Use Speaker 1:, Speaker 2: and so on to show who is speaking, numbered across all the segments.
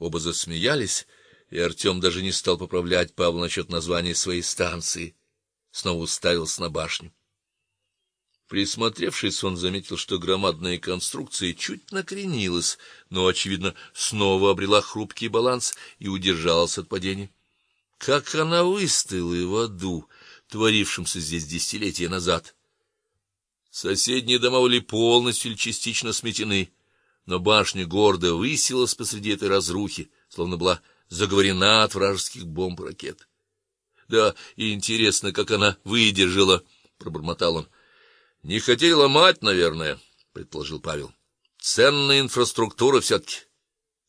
Speaker 1: Оба засмеялись, и Артем даже не стал поправлять Павла насчет названия своей станции. Снова уставился на башню. Присмотревшись, он заметил, что громадная конструкция чуть накренилась, но очевидно, снова обрела хрупкий баланс и удержалась от падения. Как она выстояла в аду, творившемся здесь десятилетия назад. Соседние дома были полностью или частично сметены, но башня гордо высилась посреди этой разрухи, словно была заговорена от вражеских бомб и ракет. Да, и интересно, как она выдержала, пробормотал он. Не хотели ломать, наверное, предположил Павел. Ценная инфраструктура все таки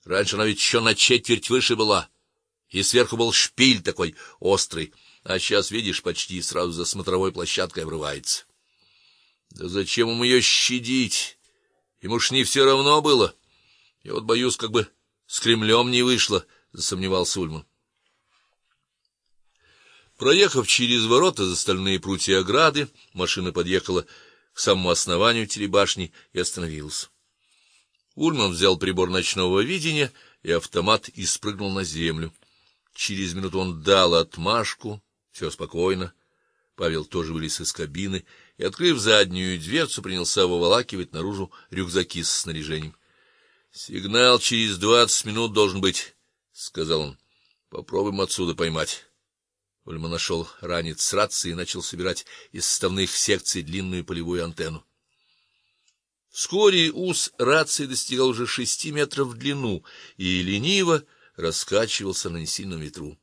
Speaker 1: Раньше она ведь еще на четверть выше была, и сверху был шпиль такой острый, а сейчас, видишь, почти сразу за смотровой площадкой обрывается. Да зачем ему ее щадить? Ему ж не все равно было. Я вот боюсь, как бы с Кремлем не вышло, засомневался Ульман. Проехав через ворота за стальные прутья ограды, машина подъехала к самому основанию телебашни и остановилась. Ульман взял прибор ночного видения и автомат и спрыгнул на землю. Через минуту он дал отмашку, все спокойно. Павел тоже вылез из кабины и, открыв заднюю дверцу, принялся выволакивать наружу рюкзаки с снаряжением. Сигнал через двадцать минут должен быть, сказал он. Попробуем отсюда поймать. Ульма нашел ранец с рации и начал собирать из составных секций длинную полевую антенну. Вскоре ус рации достигал уже шести метров в длину и лениво раскачивался на несильном ветру.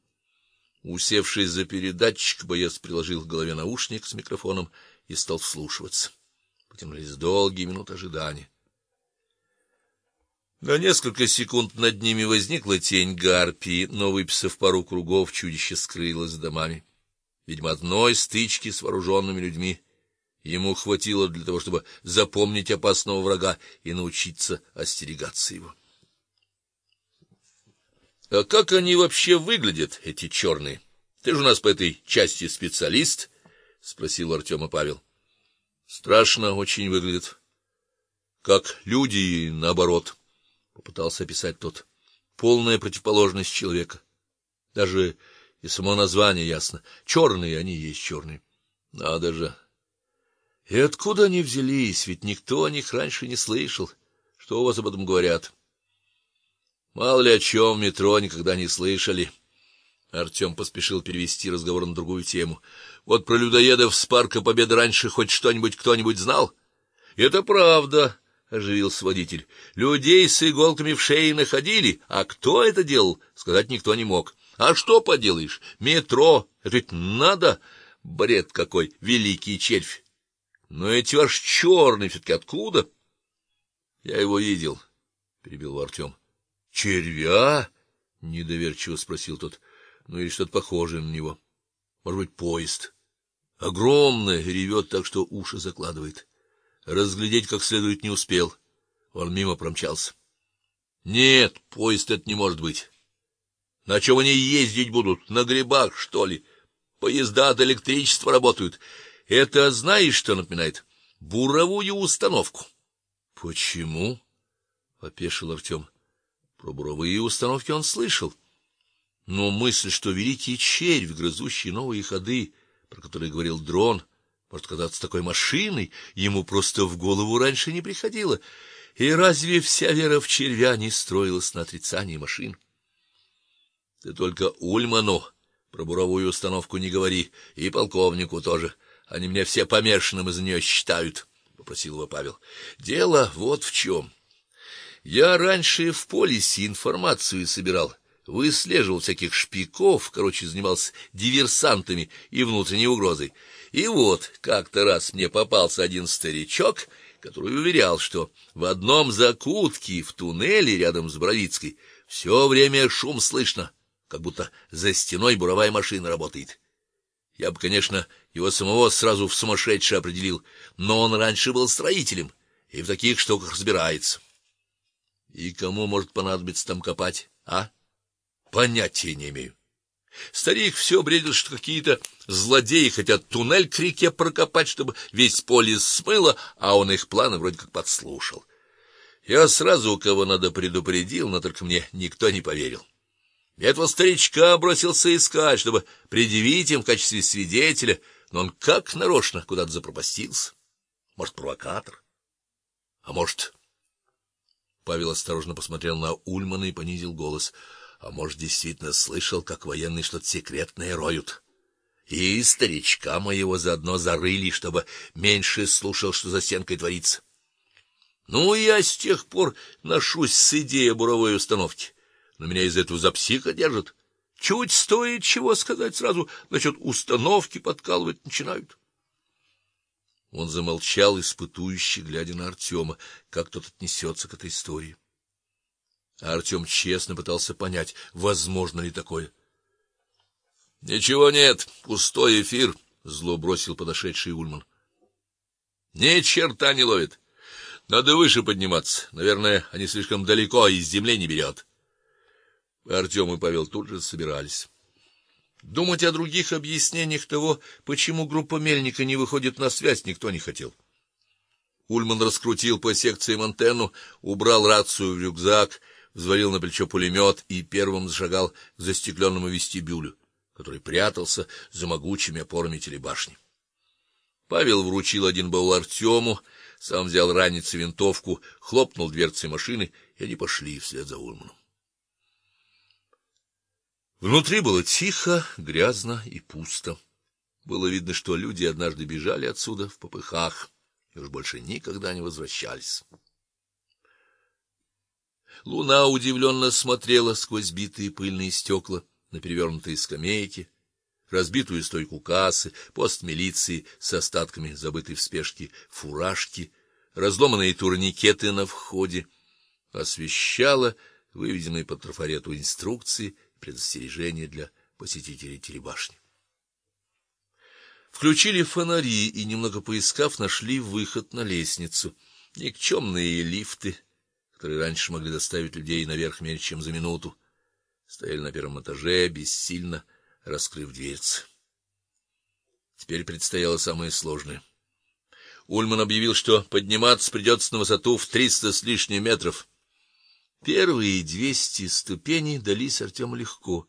Speaker 1: Усевшись за передатчик, боец приложил к голове наушник с микрофоном и стал вслушиваться. Потянулись долгие минуты ожидания. На несколько секунд над ними возникла тень гарпии, но выписав пару кругов, чудище скрылось за домами. Видимо, одной стычки с вооруженными людьми ему хватило для того, чтобы запомнить опасного врага и научиться остерегаться его. А как они вообще выглядят, эти черные? Ты же у нас по этой части специалист, спросил Артема Павел. Страшно очень выглядят. Как люди наоборот попытался описать тот. Полная противоположность человека. Даже и само название ясно. Черные они есть черные. Надо же. И откуда они взялись? Ведь никто о них раньше не слышал. Что у вас об этом говорят? Мало ли о чем в метро никогда не слышали. Артем поспешил перевести разговор на другую тему. Вот про людоедов с парка Победы раньше хоть что-нибудь кто-нибудь знал? Это правда оживился водитель. Людей с иголками в шее находили, а кто это делал, сказать никто не мог. А что поделаешь? Метро, это ведь надо, бред какой, великий червь. Но эти ваш черный все таки откуда? Я его видел, перебил Артем. Червя? недоверчиво спросил тот. Ну или что-то похожее на него. Может быть, поезд. Огромный, ревет так, что уши закладывает разглядеть как следует не успел. Он мимо промчался. Нет, поезд это не может быть. На чем они ездить будут? На грибах, что ли? Поезда от электричества работают. Это знаешь, что напоминает? Буровую установку. Почему? опешил Артем. Про буровые установки он слышал. Но мысль, что великий червь, грызущий новые ходы, про которые говорил дрон, может, когда-то такой машиной ему просто в голову раньше не приходило. И разве вся вера в червя не строилась на отрицании машин? Ты только Ульману про буровую установку не говори, и полковнику тоже. Они меня все помешанным из нее считают, попросил его Павел. Дело вот в чем. Я раньше в полисе информацию собирал, выслеживал всяких шпиков, короче, занимался диверсантами и внутренней угрозой. И вот как-то раз мне попался один старичок, который уверял, что в одном закутке в туннеле рядом с Бровицкой все время шум слышно, как будто за стеной буровая машина работает. Я бы, конечно, его самого сразу в сумасшедший определил, но он раньше был строителем и в таких штуках разбирается. И кому может понадобиться там копать, а? Понятия не имею. Старик все бредил, что какие-то злодеи хотят туннель к реке прокопать, чтобы весь полис смыло, а он их планы вроде как подслушал. Я сразу у кого надо предупредил, но только мне никто не поверил. Этого старичка бросился искать, чтобы предъявить им в качестве свидетеля, но он как нарочно куда-то запропастился. Может, провокатор? А может, Павел осторожно посмотрел на Ульмана и понизил голос. А может, действительно слышал, как военные что-то секретное роют. И старичка моего заодно зарыли, чтобы меньше слушал, что за стенкой творится. Ну, я с тех пор ношусь с идеей буровой установки. Но меня из этого за психа держат. Чуть стоит чего сказать сразу, насчет установки подкалывать начинают. Он замолчал, испытующе глядя на Артема, как тот отнесется к этой истории. А Артем честно пытался понять, возможно ли такое. Ничего нет, пустой эфир, зло бросил подошедший Ульман. Ни черта не ловит. Надо выше подниматься. Наверное, они слишком далеко и с земли не берет. Артем и Павел тут же собирались. Думать о других объяснениях того, почему группа Мельника не выходит на связь, никто не хотел. Ульман раскрутил по секции антенну, убрал рацию в рюкзак, взвалил на плечо пулемет и первым зашагал к застекленному вестибюлю, который прятался за могучими опорами телебашни. Павел вручил один баул Артему, сам взял ранец и винтовку, хлопнул дверцей машины, и они пошли вслед за Ульманом. Внутри было тихо, грязно и пусто. Было видно, что люди однажды бежали отсюда в попыхах и уж больше никогда не возвращались. Луна удивленно смотрела сквозь битые пыльные стекла на перевернутые скамейки, разбитую стойку кассы, пост милиции с остатками забытой в спешке фуражки, разломанные турникеты на входе, освещала выведенные по трафарету инструкции предостережение для посетителей телебашни. Включили фонари и немного поискав, нашли выход на лестницу. Никчемные лифты, которые раньше могли доставить людей наверх меньше, чем за минуту, стояли на первом этаже, бессильно раскрыв дверцы. Теперь предстояло самое сложное. Ульман объявил, что подниматься придется на высоту в триста с лишним метров. Первые двести ступеней дались Артему легко.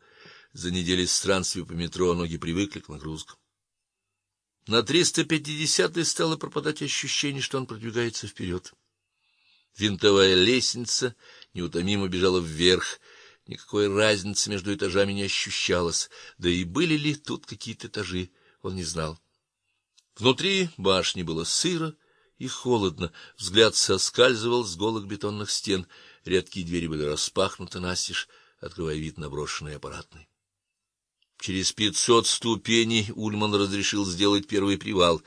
Speaker 1: За неделю странствий по метро ноги привыкли к нагрузкам. На триста пятидесятой стало пропадать ощущение, что он продвигается вперед. Винтовая лестница неутомимо бежала вверх. Никакой разницы между этажами не ощущалось, да и были ли тут какие-то этажи, он не знал. Внутри башни было сыро и холодно, взгляд соскальзывал с голых бетонных стен. Редкие двери были распахнуты настежь, открывая вид на брошенный аппаратный. Через пятьсот ступеней Ульман разрешил сделать первый привал,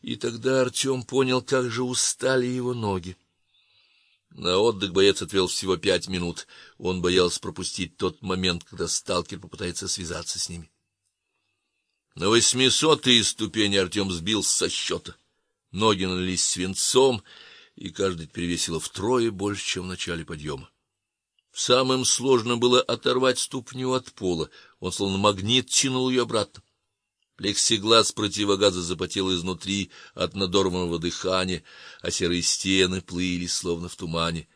Speaker 1: и тогда Артем понял, как же устали его ноги. На отдых боец отвел всего пять минут. Он боялся пропустить тот момент, когда сталкер попытается связаться с ними. На восьмисотой ступени Артем сбился со счета. Ноги налились свинцом, и каждый перевесило втрое больше, чем в начале подъема. Самым сложным было оторвать ступню от пола. Он словно магнит тянул ее обратно. Плексиглаз противогаза запотел изнутри от надорванного дыхания, а серые стены плыли словно в тумане,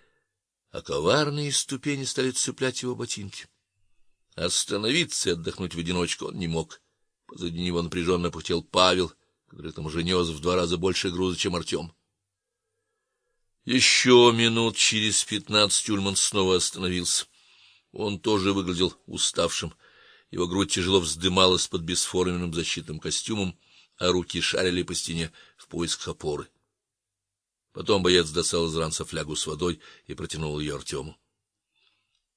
Speaker 1: а коварные ступени стали цеплять его ботинки. Остановиться и отдохнуть в одиночку он не мог. Позади него напряженно пыхтел Павел, который там уже нес в два раза больше груза, чем Артем. Еще минут через пятнадцать Ульман снова остановился. Он тоже выглядел уставшим. Его грудь тяжело вздымалась под бесформенным защитным костюмом, а руки шарили по стене в поисках опоры. Потом боец достал из ранца флягу с водой и протянул ее Артему.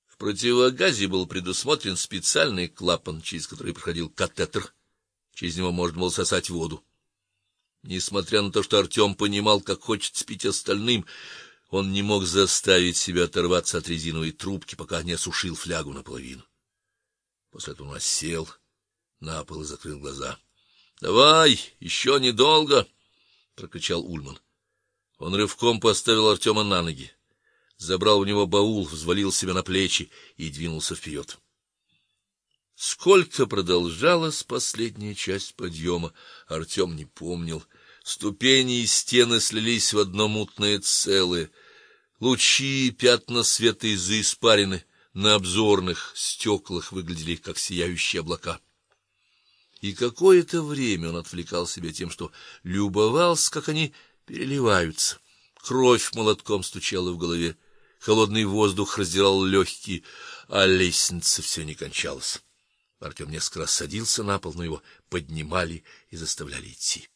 Speaker 1: В противогазе был предусмотрен специальный клапан, через который проходил катетер. Через него можно было сосать воду. Несмотря на то, что Артем понимал, как хочет спить остальным, он не мог заставить себя оторваться от резиновой трубки, пока не осушил флягу наполовину. После этого он сел на пол и закрыл глаза. "Давай, еще недолго", прокричал Ульман. Он рывком поставил Артема на ноги, забрал у него баул, взвалил себя на плечи и двинулся вперед. Сколько продолжалась последняя часть подъема, Артем не помнил. Ступени и стены слились в одно мутное целое. Лучи, пятна света из-за испарины на обзорных стеклах выглядели как сияющие облака. И какое-то время он отвлекал себя тем, что любовался, как они переливаются. Кровь молотком стучала в голове, холодный воздух раздирал легкие, а лестница все не кончалась. Артем несколько раз садился на пол, но его поднимали и заставляли идти.